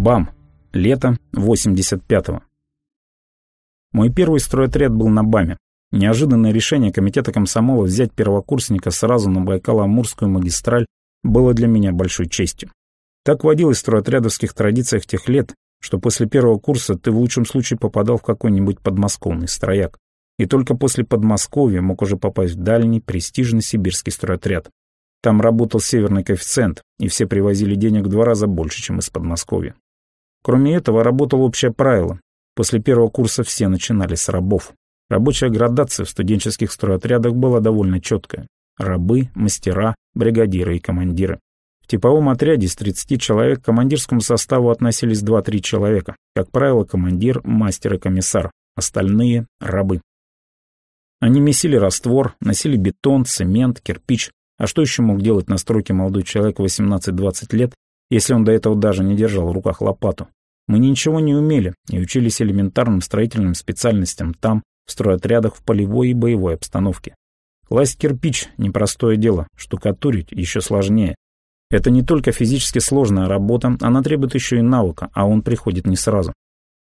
БАМ. Лето 85-го. Мой первый стройотряд был на БАМе. Неожиданное решение комитета комсомола взять первокурсника сразу на Байкало-Амурскую магистраль было для меня большой честью. Так водилось в стройотрядовских традициях тех лет, что после первого курса ты в лучшем случае попадал в какой-нибудь подмосковный строяк. И только после Подмосковья мог уже попасть в дальний, престижный сибирский стройотряд. Там работал северный коэффициент, и все привозили денег в два раза больше, чем из Подмосковья. Кроме этого, работало общее правило. После первого курса все начинали с рабов. Рабочая градация в студенческих стройотрядах была довольно четкая. Рабы, мастера, бригадиры и командиры. В типовом отряде из 30 человек к командирскому составу относились 2-3 человека. Как правило, командир, мастер и комиссар. Остальные – рабы. Они месили раствор, носили бетон, цемент, кирпич. А что еще мог делать на стройке молодой человек 18-20 лет, если он до этого даже не держал в руках лопату? Мы ничего не умели и учились элементарным строительным специальностям там, в стройотрядах в полевой и боевой обстановке. Класть кирпич – непростое дело, штукатурить еще сложнее. Это не только физически сложная работа, она требует еще и навыка, а он приходит не сразу.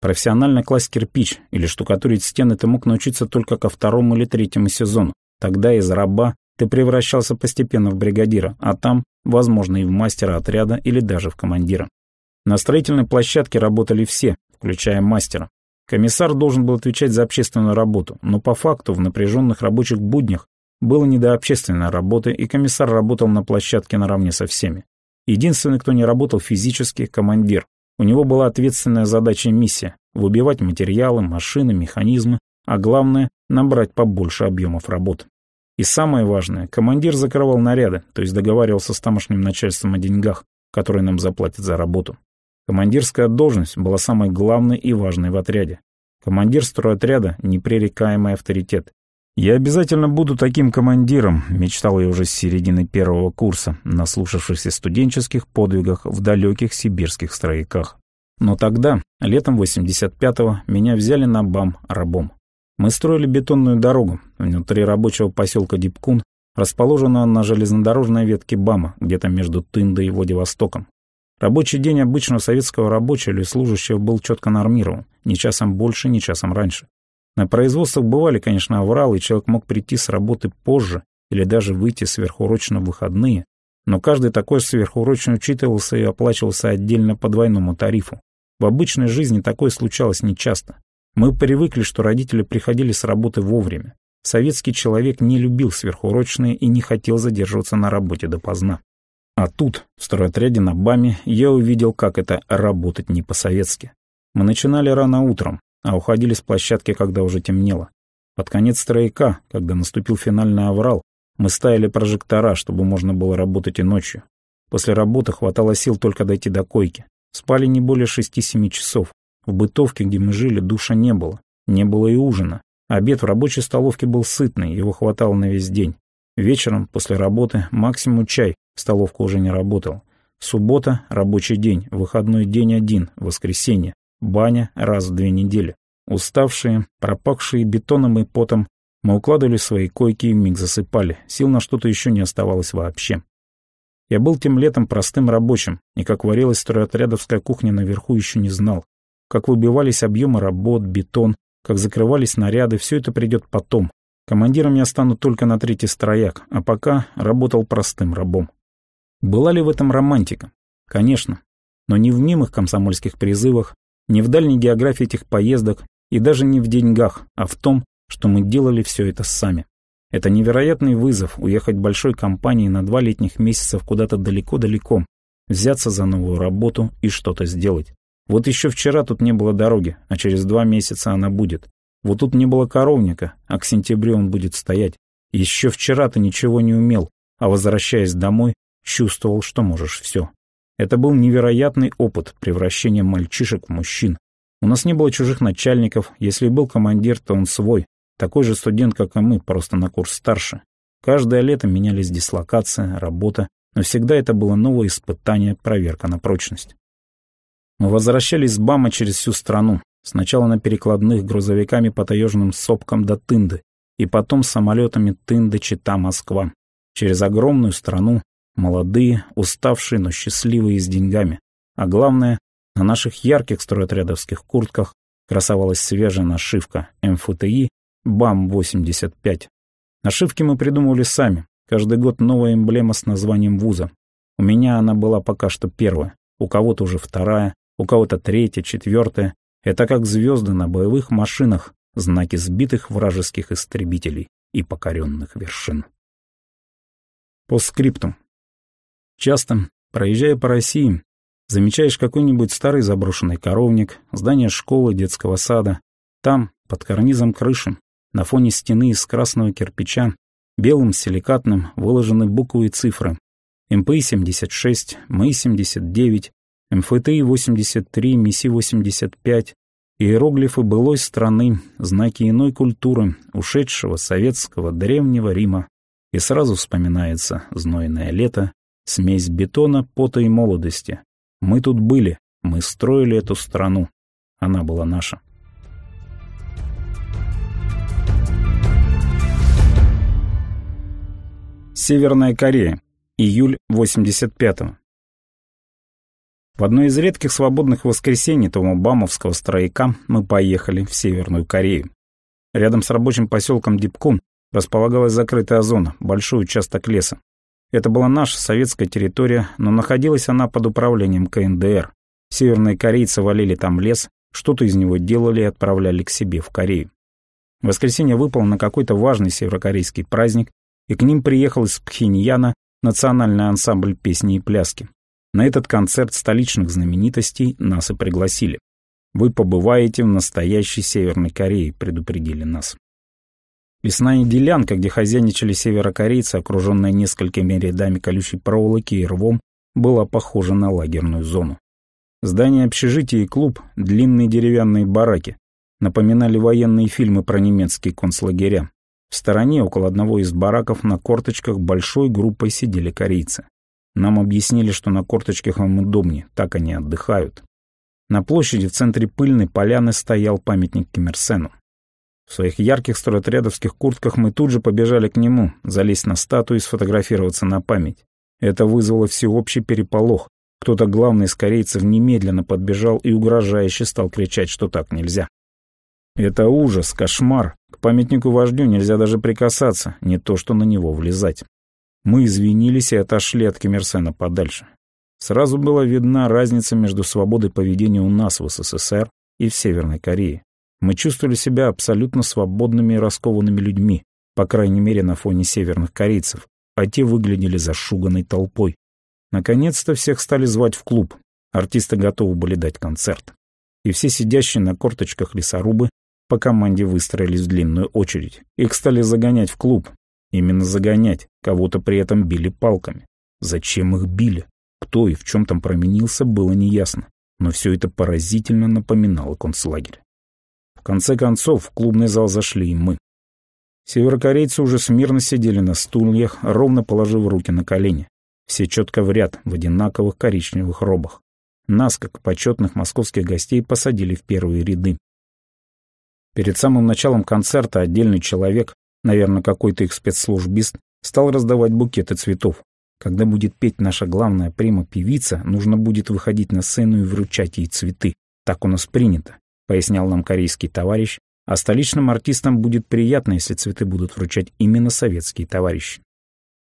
Профессионально класть кирпич или штукатурить стены ты мог научиться только ко второму или третьему сезону. Тогда из раба ты превращался постепенно в бригадира, а там, возможно, и в мастера отряда или даже в командира. На строительной площадке работали все, включая мастера. Комиссар должен был отвечать за общественную работу, но по факту в напряженных рабочих буднях было не до общественной работы, и комиссар работал на площадке наравне со всеми. Единственный, кто не работал физически, командир. У него была ответственная задача и миссия – выбивать материалы, машины, механизмы, а главное – набрать побольше объемов работ. И самое важное – командир закрывал наряды, то есть договаривался с тамошним начальством о деньгах, которые нам заплатят за работу. Командирская должность была самой главной и важной в отряде. Командир стройотряда – непререкаемый авторитет. «Я обязательно буду таким командиром», – мечтал я уже с середины первого курса, наслушавшись о студенческих подвигах в далеких сибирских строяках. Но тогда, летом 85-го, меня взяли на БАМ рабом. Мы строили бетонную дорогу внутри рабочего поселка Дипкун, расположенного на железнодорожной ветке БАМа, где-то между Тындой и Владивостоком. Рабочий день обычного советского рабочего или служащего был четко нормирован, ни часом больше, ни часом раньше. На производствах бывали, конечно, авралы, и человек мог прийти с работы позже или даже выйти сверхурочно в выходные, но каждый такой сверхурочно учитывался и оплачивался отдельно по двойному тарифу. В обычной жизни такое случалось нечасто. Мы привыкли, что родители приходили с работы вовремя. Советский человек не любил сверхурочные и не хотел задерживаться на работе допоздна. А тут, в стройотряде на БАМе, я увидел, как это работать не по-советски. Мы начинали рано утром, а уходили с площадки, когда уже темнело. Под конец стройка, когда наступил финальный аврал, мы ставили прожектора, чтобы можно было работать и ночью. После работы хватало сил только дойти до койки. Спали не более шести-семи часов, в бытовке, где мы жили, душа не было. Не было и ужина. Обед в рабочей столовке был сытный, его хватало на весь день. Вечером, после работы, максимум чай, столовка уже не работала. Суббота – рабочий день, выходной день один, воскресенье, баня раз в две недели. Уставшие, пропахшие бетоном и потом, мы укладывали свои койки и миг засыпали, сил на что-то еще не оставалось вообще. Я был тем летом простым рабочим, и как варилась стройотрядовская кухня наверху еще не знал. Как выбивались объемы работ, бетон, как закрывались наряды, все это придет потом. Командиром я стану только на третий строяк, а пока работал простым рабом. Была ли в этом романтика? Конечно. Но не в мимых комсомольских призывах, не в дальней географии этих поездок и даже не в деньгах, а в том, что мы делали все это сами. Это невероятный вызов уехать большой компанией на два летних месяца куда-то далеко-далеко, взяться за новую работу и что-то сделать. Вот еще вчера тут не было дороги, а через два месяца она будет. Вот тут не было коровника, а к сентябрю он будет стоять. Еще вчера ты ничего не умел, а возвращаясь домой, чувствовал, что можешь все. Это был невероятный опыт превращения мальчишек в мужчин. У нас не было чужих начальников, если был командир, то он свой, такой же студент, как и мы, просто на курс старше. Каждое лето менялись дислокация, работа, но всегда это было новое испытание, проверка на прочность. Мы возвращались с БАМа через всю страну, сначала на перекладных грузовиками по таежным сопкам до Тынды, и потом самолетами Тынды, Чита, Москва. Через огромную страну, молодые, уставшие, но счастливые с деньгами. А главное, На наших ярких стройотрядовских куртках красовалась свежая нашивка МФТИ БАМ-85. Нашивки мы придумывали сами. Каждый год новая эмблема с названием вуза. У меня она была пока что первая, у кого-то уже вторая, у кого-то третья, четвертая. Это как звезды на боевых машинах, знаки сбитых вражеских истребителей и покоренных вершин. По скриптум. Часто, проезжая по России, замечаешь какой-нибудь старый заброшенный коровник, здание школы, детского сада. Там, под карнизом крыши, на фоне стены из красного кирпича, белым силикатным выложены буквы и цифры. МПИ-76, МИ-79, МФТИ-83, МИСИ-85, иероглифы былой страны, знаки иной культуры, ушедшего советского древнего Рима. И сразу вспоминается знойное лето, смесь бетона, пота и молодости. Мы тут были, мы строили эту страну. Она была наша. Северная Корея. Июль 85-го. В одно из редких свободных воскресений того бамовского строяка мы поехали в Северную Корею. Рядом с рабочим поселком Дипкун располагалась закрытая зона, большой участок леса. Это была наша советская территория, но находилась она под управлением КНДР. Северные корейцы валили там лес, что-то из него делали и отправляли к себе в Корею. Воскресенье выпал на какой-то важный северокорейский праздник, и к ним приехал из Пхеньяна национальный ансамбль песни и пляски. На этот концерт столичных знаменитостей нас и пригласили. «Вы побываете в настоящей Северной Корее», — предупредили нас. Лесная делянка, где хозяйничали северокорейцы, окруженная несколькими рядами колючей проволоки и рвом, была похожа на лагерную зону. Здание общежития и клуб, длинные деревянные бараки, напоминали военные фильмы про немецкие концлагеря. В стороне, около одного из бараков, на корточках большой группой сидели корейцы. Нам объяснили, что на корточках им удобнее, так они отдыхают. На площади в центре пыльной поляны стоял памятник Киммерсену. В своих ярких стройотрядовских куртках мы тут же побежали к нему, залезть на статую и сфотографироваться на память. Это вызвало всеобщий переполох. Кто-то главный из корейцев немедленно подбежал и угрожающе стал кричать, что так нельзя. Это ужас, кошмар. К памятнику вождю нельзя даже прикасаться, не то что на него влезать. Мы извинились и отошли от Кемерсена подальше. Сразу была видна разница между свободой поведения у нас в СССР и в Северной Корее. Мы чувствовали себя абсолютно свободными и раскованными людьми, по крайней мере на фоне северных корейцев, а те выглядели зашуганной толпой. Наконец-то всех стали звать в клуб. Артисты готовы были дать концерт. И все сидящие на корточках лесорубы по команде выстроились в длинную очередь. Их стали загонять в клуб. Именно загонять, кого-то при этом били палками. Зачем их били? Кто и в чем там променился, было неясно. Но все это поразительно напоминало концлагерь. В конце концов, в клубный зал зашли и мы. Северокорейцы уже смирно сидели на стульях, ровно положив руки на колени. Все четко в ряд, в одинаковых коричневых робах. Нас, как почетных московских гостей, посадили в первые ряды. Перед самым началом концерта отдельный человек, наверное, какой-то их спецслужбист, стал раздавать букеты цветов. Когда будет петь наша главная прима-певица, нужно будет выходить на сцену и вручать ей цветы. Так у нас принято, пояснял нам корейский товарищ, а столичным артистам будет приятно, если цветы будут вручать именно советские товарищи.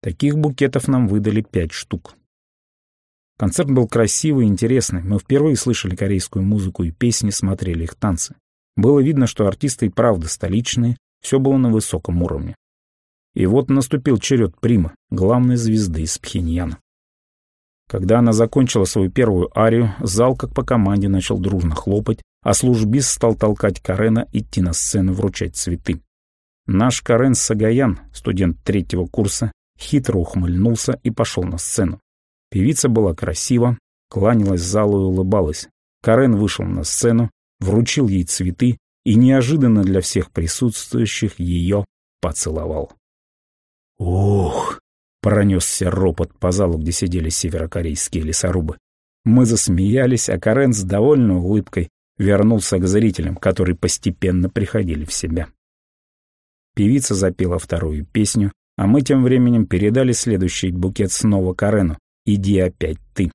Таких букетов нам выдали пять штук. Концерт был красивый и интересный. Мы впервые слышали корейскую музыку и песни, смотрели их танцы. Было видно, что артисты и правда столичные, все было на высоком уровне. И вот наступил черед Прима, главной звезды из Пхеньяна. Когда она закончила свою первую арию, зал как по команде начал дружно хлопать, а службист стал толкать Карена идти на сцену вручать цветы. Наш Карен Сагаян, студент третьего курса, хитро ухмыльнулся и пошел на сцену. Певица была красива, кланялась залу и улыбалась. Карен вышел на сцену, вручил ей цветы и неожиданно для всех присутствующих ее поцеловал. «Ух!» — пронесся ропот по залу, где сидели северокорейские лесорубы. Мы засмеялись, а Карен с довольной улыбкой вернулся к зрителям, которые постепенно приходили в себя. Певица запела вторую песню, а мы тем временем передали следующий букет снова Карену «Иди опять ты».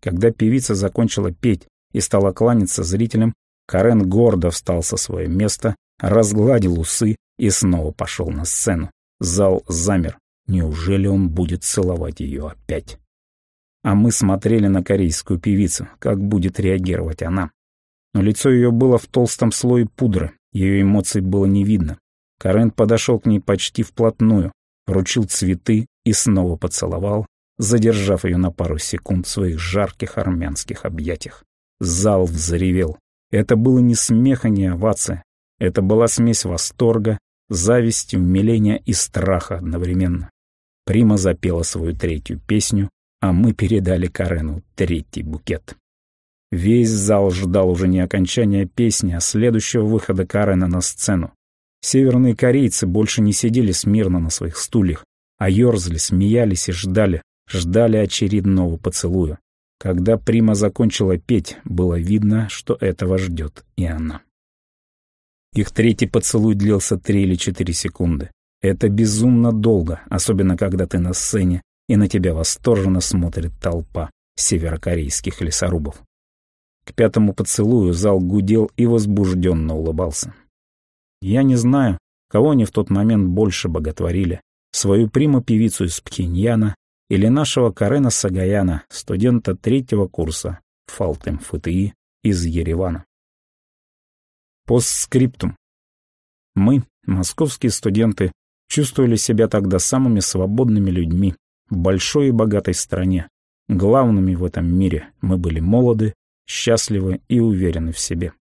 Когда певица закончила петь и стала кланяться зрителям, Карен гордо встал со своего места, разгладил усы и снова пошел на сцену. Зал замер. Неужели он будет целовать ее опять? А мы смотрели на корейскую певицу, как будет реагировать она. Но лицо ее было в толстом слое пудры, ее эмоций было не видно. Карен подошел к ней почти вплотную, вручил цветы и снова поцеловал, задержав ее на пару секунд в своих жарких армянских объятиях. Зал взревел. Это было не смех, а не овация. Это была смесь восторга, зависти, умиления и страха одновременно. Прима запела свою третью песню, а мы передали Карену третий букет. Весь зал ждал уже не окончания песни, а следующего выхода Карена на сцену. Северные корейцы больше не сидели смирно на своих стульях, а ерзали, смеялись и ждали, ждали очередного поцелуя. Когда Прима закончила петь, было видно, что этого ждет и она. Их третий поцелуй длился три или четыре секунды. Это безумно долго, особенно когда ты на сцене, и на тебя восторженно смотрит толпа северокорейских лесорубов. К пятому поцелую зал гудел и возбужденно улыбался. Я не знаю, кого они в тот момент больше боготворили, свою приму-певицу из Пхеньяна или нашего Карена Сагаяна, студента третьего курса Фалтем ФТИ из Еревана. Постскриптум. Мы, московские студенты, чувствовали себя тогда самыми свободными людьми в большой и богатой стране. Главными в этом мире мы были молоды, счастливы и уверены в себе.